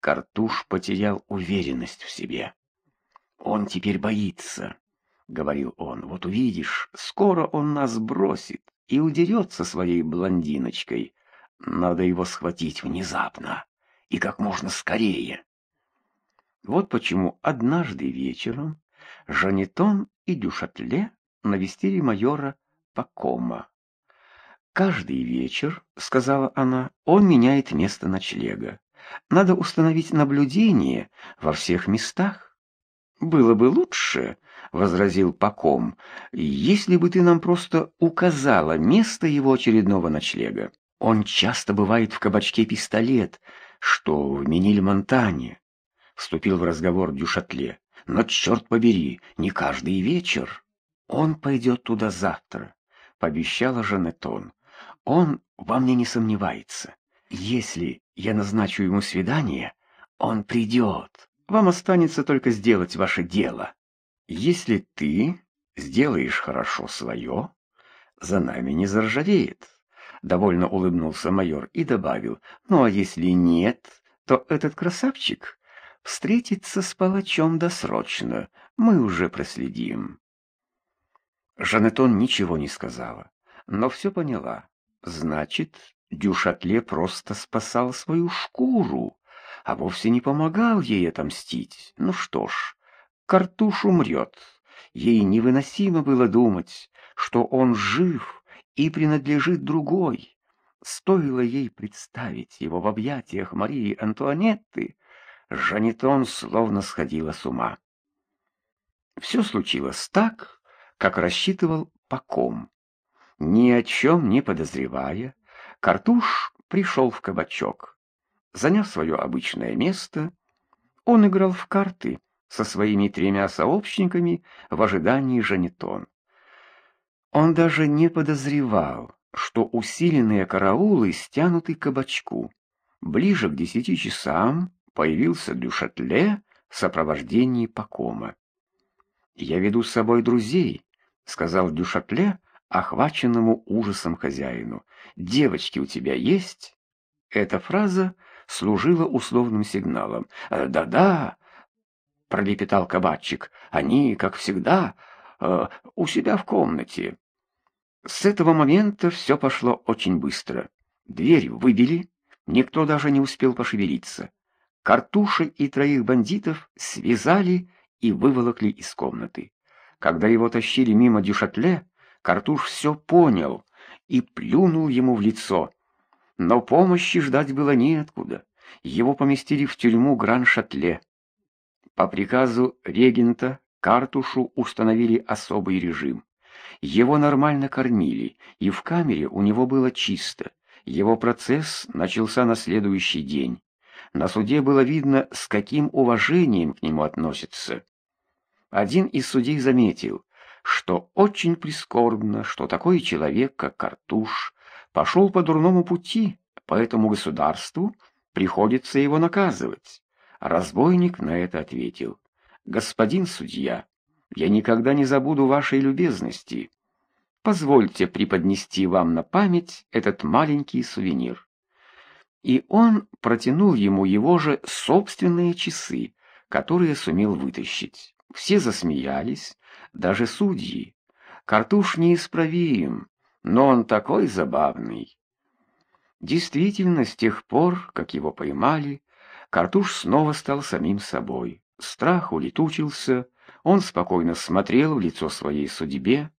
Картуш потерял уверенность в себе. «Он теперь боится», — говорил он. «Вот увидишь, скоро он нас бросит и удерется своей блондиночкой. Надо его схватить внезапно и как можно скорее». Вот почему однажды вечером Жанетон и Дюшатле навестили майора Пакома. «Каждый вечер, — сказала она, — он меняет место ночлега. Надо установить наблюдение во всех местах. «Было бы лучше», — возразил Паком, — «если бы ты нам просто указала место его очередного ночлега. Он часто бывает в кабачке «Пистолет», что в Мениль-Монтане», — вступил в разговор Дюшатле. «Но, черт побери, не каждый вечер. Он пойдет туда завтра», — пообещала Жанетон. «Он во мне не сомневается. Если я назначу ему свидание, он придет. Вам останется только сделать ваше дело. Если ты сделаешь хорошо свое, за нами не заржавеет. Довольно улыбнулся майор и добавил, ну а если нет, то этот красавчик встретится с палачом досрочно, мы уже проследим. Жанетон ничего не сказала, но все поняла. Значит, Дюшатле просто спасал свою шкуру, а вовсе не помогал ей отомстить. Ну что ж, Картуш умрет. Ей невыносимо было думать, что он жив и принадлежит другой. Стоило ей представить его в объятиях Марии Антуанетты, Жанетон словно сходила с ума. Все случилось так, как рассчитывал Паком. Ни о чем не подозревая, Картуш пришел в кабачок. Заняв свое обычное место, он играл в карты со своими тремя сообщниками в ожидании Жанетон. Он даже не подозревал, что усиленные караулы стянуты к кабачку. Ближе к десяти часам появился Дюшатле в сопровождении Пакома. «Я веду с собой друзей», — сказал Дюшатле, охваченному ужасом хозяину. «Девочки у тебя есть?» Эта фраза служила условным сигналом. «Э, «Да-да», — пролепетал кабачик, — «они, как всегда, э, у себя в комнате». С этого момента все пошло очень быстро. Дверь выбили, никто даже не успел пошевелиться. Картуши и троих бандитов связали и выволокли из комнаты. Когда его тащили мимо Дюшатле, Картуш все понял и плюнул ему в лицо. Но помощи ждать было неоткуда. Его поместили в тюрьму Гран-Шатле. По приказу регента Картушу установили особый режим. Его нормально кормили, и в камере у него было чисто. Его процесс начался на следующий день. На суде было видно, с каким уважением к нему относятся. Один из судей заметил, что очень прискорбно, что такой человек, как Картуш, пошел по дурному пути, поэтому государству приходится его наказывать. Разбойник на это ответил. «Господин судья, я никогда не забуду вашей любезности. Позвольте преподнести вам на память этот маленький сувенир». И он протянул ему его же собственные часы, которые сумел вытащить. Все засмеялись, даже судьи. Картуш неисправим, но он такой забавный. Действительно, с тех пор, как его поймали, Картуш снова стал самим собой. Страх улетучился, он спокойно смотрел в лицо своей судьбе.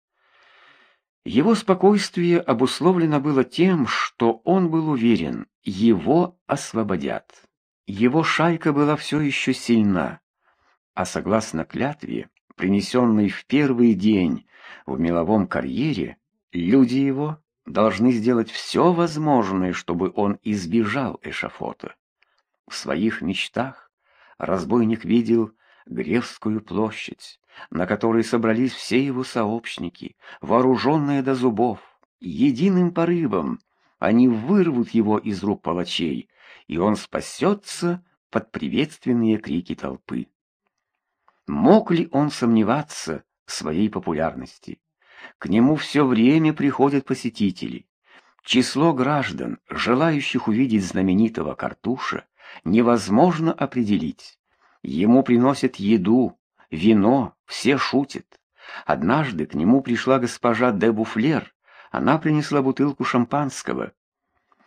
Его спокойствие обусловлено было тем, что он был уверен, его освободят. Его шайка была все еще сильна, а согласно клятве, принесенной в первый день в меловом карьере, люди его должны сделать все возможное, чтобы он избежал эшафота. В своих мечтах разбойник видел Гревскую площадь, на которой собрались все его сообщники, вооруженные до зубов. Единым порывом они вырвут его из рук палачей, и он спасется под приветственные крики толпы. Мог ли он сомневаться в своей популярности? К нему все время приходят посетители. Число граждан, желающих увидеть знаменитого Картуша, невозможно определить. Ему приносят еду, вино, все шутят. Однажды к нему пришла госпожа де Буфлер. Она принесла бутылку шампанского.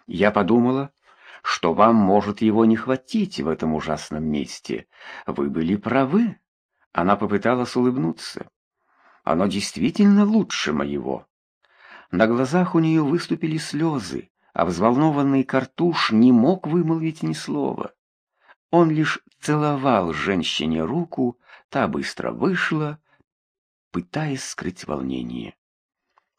Я подумала, что вам может его не хватить в этом ужасном месте. Вы были правы. Она попыталась улыбнуться. Оно действительно лучше моего. На глазах у нее выступили слезы, а взволнованный картуш не мог вымолвить ни слова. Он лишь целовал женщине руку, та быстро вышла, пытаясь скрыть волнение.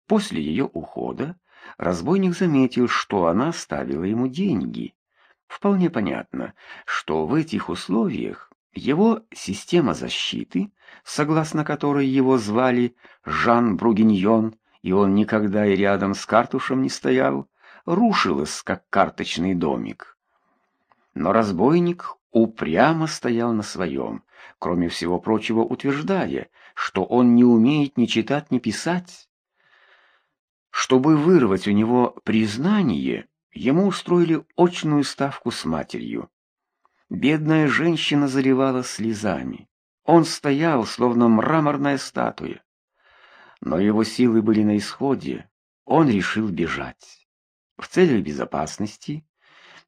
После ее ухода разбойник заметил, что она оставила ему деньги. Вполне понятно, что в этих условиях его система защиты, согласно которой его звали Жан Бругиньон, и он никогда и рядом с картушем не стоял, рушилась, как карточный домик. Но разбойник упрямо стоял на своем, кроме всего прочего утверждая, что он не умеет ни читать, ни писать. Чтобы вырвать у него признание, ему устроили очную ставку с матерью. Бедная женщина заливала слезами. Он стоял, словно мраморная статуя. Но его силы были на исходе. Он решил бежать. В целях безопасности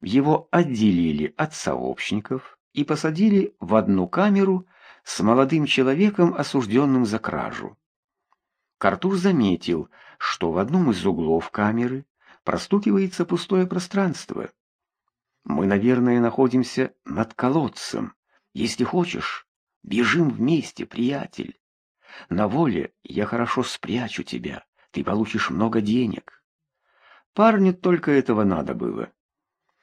его отделили от сообщников и посадили в одну камеру с молодым человеком, осужденным за кражу. Картур заметил, что в одном из углов камеры простукивается пустое пространство. Мы, наверное, находимся над колодцем. Если хочешь, бежим вместе, приятель. На воле я хорошо спрячу тебя, ты получишь много денег. Парню только этого надо было.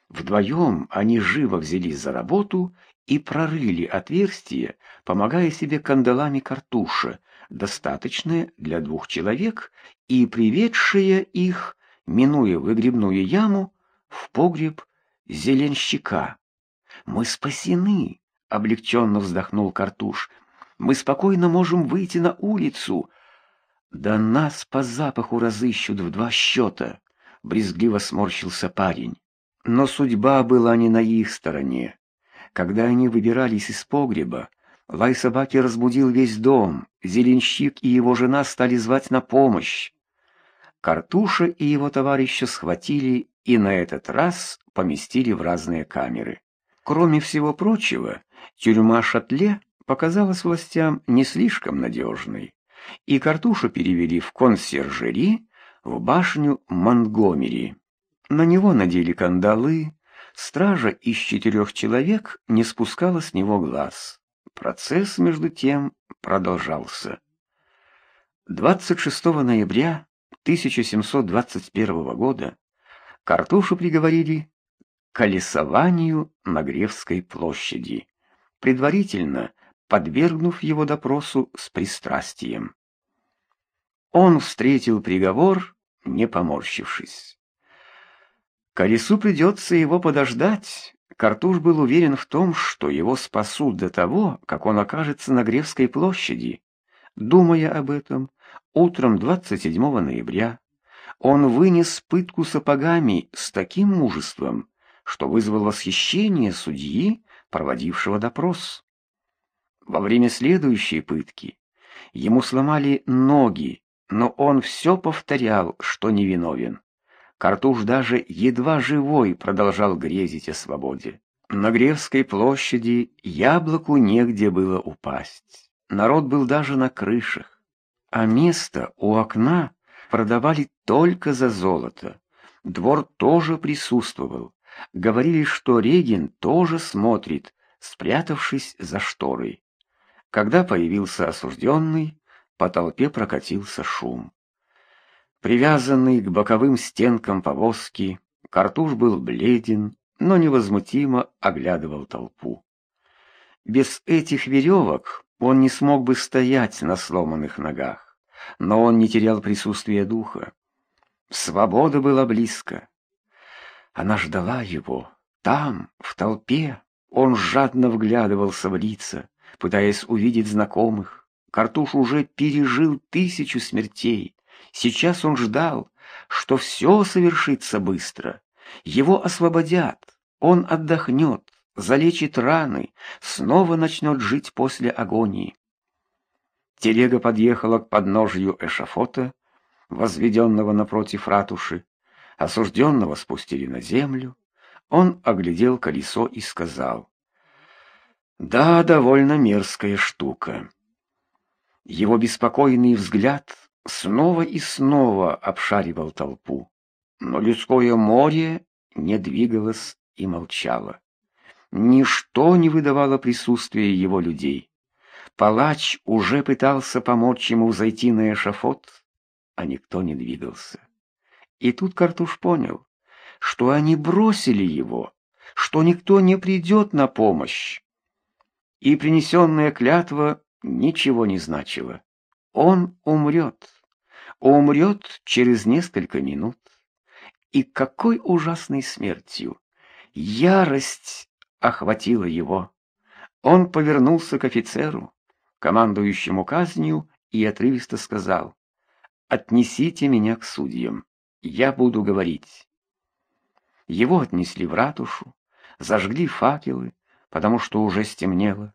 Вдвоем они живо взялись за работу и прорыли отверстие, помогая себе кандалами картуша, достаточное для двух человек и приведшее их, минуя выгребную яму, в погреб зеленщика. Мы спасены, облегченно вздохнул Картуш. Мы спокойно можем выйти на улицу. Да нас по запаху разыщут в два счета, брезгливо сморщился парень. Но судьба была не на их стороне. Когда они выбирались из погреба, лай собаки разбудил весь дом. Зеленщик и его жена стали звать на помощь. Картуша и его товарища схватили и на этот раз поместили в разные камеры. Кроме всего прочего, тюрьма Шатле показалась властям не слишком надежной, и Картушу перевели в консьержери в башню Монгомери. На него надели кандалы, стража из четырех человек не спускала с него глаз. Процесс, между тем, продолжался. 26 ноября 1721 года Картушу приговорили колесованию на Гревской площади, предварительно подвергнув его допросу с пристрастием. Он встретил приговор, не поморщившись. Колесу придется его подождать. Картуш был уверен в том, что его спасут до того, как он окажется на Гревской площади. Думая об этом, утром 27 ноября он вынес пытку сапогами с таким мужеством, что вызвал восхищение судьи, проводившего допрос. Во время следующей пытки ему сломали ноги, но он все повторял, что невиновен. Картуш даже едва живой продолжал грезить о свободе. На Гревской площади яблоку негде было упасть. Народ был даже на крышах, а место у окна продавали только за золото. Двор тоже присутствовал. Говорили, что Регин тоже смотрит, спрятавшись за шторой. Когда появился осужденный, по толпе прокатился шум. Привязанный к боковым стенкам повозки, Картуш был бледен, но невозмутимо оглядывал толпу. Без этих веревок он не смог бы стоять на сломанных ногах, но он не терял присутствия духа. Свобода была близко. Она ждала его. Там, в толпе, он жадно вглядывался в лица, пытаясь увидеть знакомых. Картуш уже пережил тысячу смертей. Сейчас он ждал, что все совершится быстро. Его освободят, он отдохнет, залечит раны, снова начнет жить после агонии. Телега подъехала к подножию эшафота, возведенного напротив ратуши. Осужденного спустили на землю. Он оглядел колесо и сказал, «Да, довольно мерзкая штука». Его беспокойный взгляд снова и снова обшаривал толпу, но людское море не двигалось и молчало. Ничто не выдавало присутствия его людей. Палач уже пытался помочь ему зайти на эшафот, а никто не двигался. И тут Картуш понял, что они бросили его, что никто не придет на помощь. И принесенная клятва ничего не значила. Он умрет, умрет через несколько минут. И какой ужасной смертью! Ярость охватила его. Он повернулся к офицеру, командующему казнью, и отрывисто сказал, «Отнесите меня к судьям, я буду говорить». Его отнесли в ратушу, зажгли факелы, потому что уже стемнело.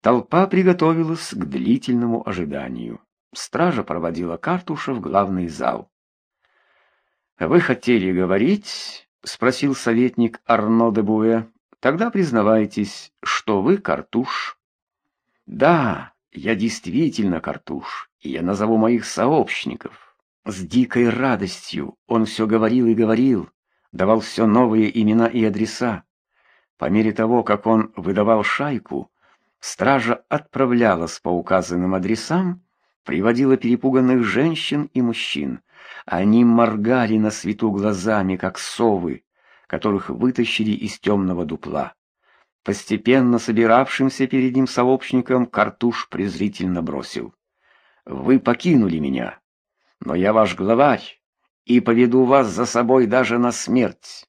Толпа приготовилась к длительному ожиданию. Стража проводила Картуша в главный зал. «Вы хотели говорить?» — спросил советник Арно де Буэ. «Тогда признавайтесь, что вы Картуш». «Да, я действительно Картуш, и я назову моих сообщников». С дикой радостью он все говорил и говорил, давал все новые имена и адреса. По мере того, как он выдавал шайку, стража отправлялась по указанным адресам, приводила перепуганных женщин и мужчин. Они моргали на свету глазами, как совы, которых вытащили из темного дупла. Постепенно собиравшимся перед ним сообщникам Картуш презрительно бросил. «Вы покинули меня, но я ваш главарь и поведу вас за собой даже на смерть».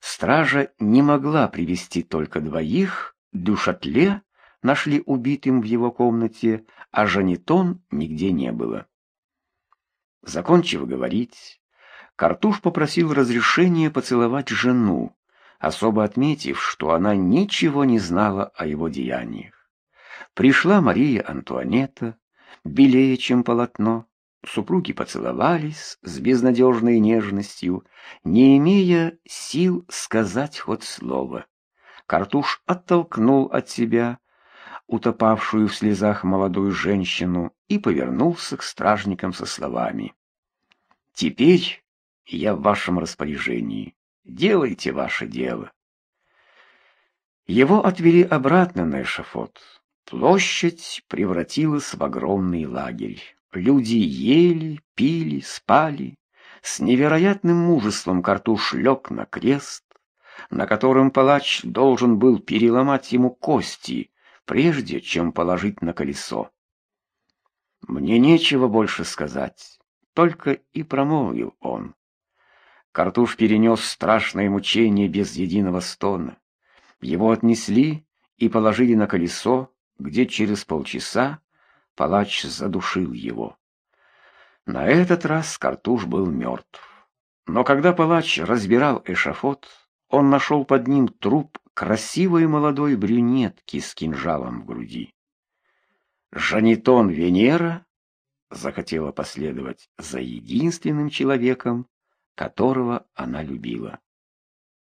Стража не могла привести только двоих, Дюшатле нашли убитым в его комнате, а Жанитон нигде не было. Закончив говорить, Картуш попросил разрешения поцеловать жену, особо отметив, что она ничего не знала о его деяниях. Пришла Мария Антуанетта, белее, чем полотно. Супруги поцеловались с безнадежной нежностью, не имея сил сказать хоть слово. Картуш оттолкнул от себя утопавшую в слезах молодую женщину и повернулся к стражникам со словами. «Теперь я в вашем распоряжении. Делайте ваше дело». Его отвели обратно на эшафот. Площадь превратилась в огромный лагерь. Люди ели, пили, спали. С невероятным мужеством Картуш лег на крест, на котором палач должен был переломать ему кости, прежде чем положить на колесо. Мне нечего больше сказать, только и промолвил он. Картуш перенес страшное мучение без единого стона. Его отнесли и положили на колесо, где через полчаса палач задушил его. На этот раз Картуш был мертв. Но когда палач разбирал эшафот, он нашел под ним труп красивой молодой брюнетки с кинжалом в груди. Жанитон Венера захотела последовать за единственным человеком, которого она любила.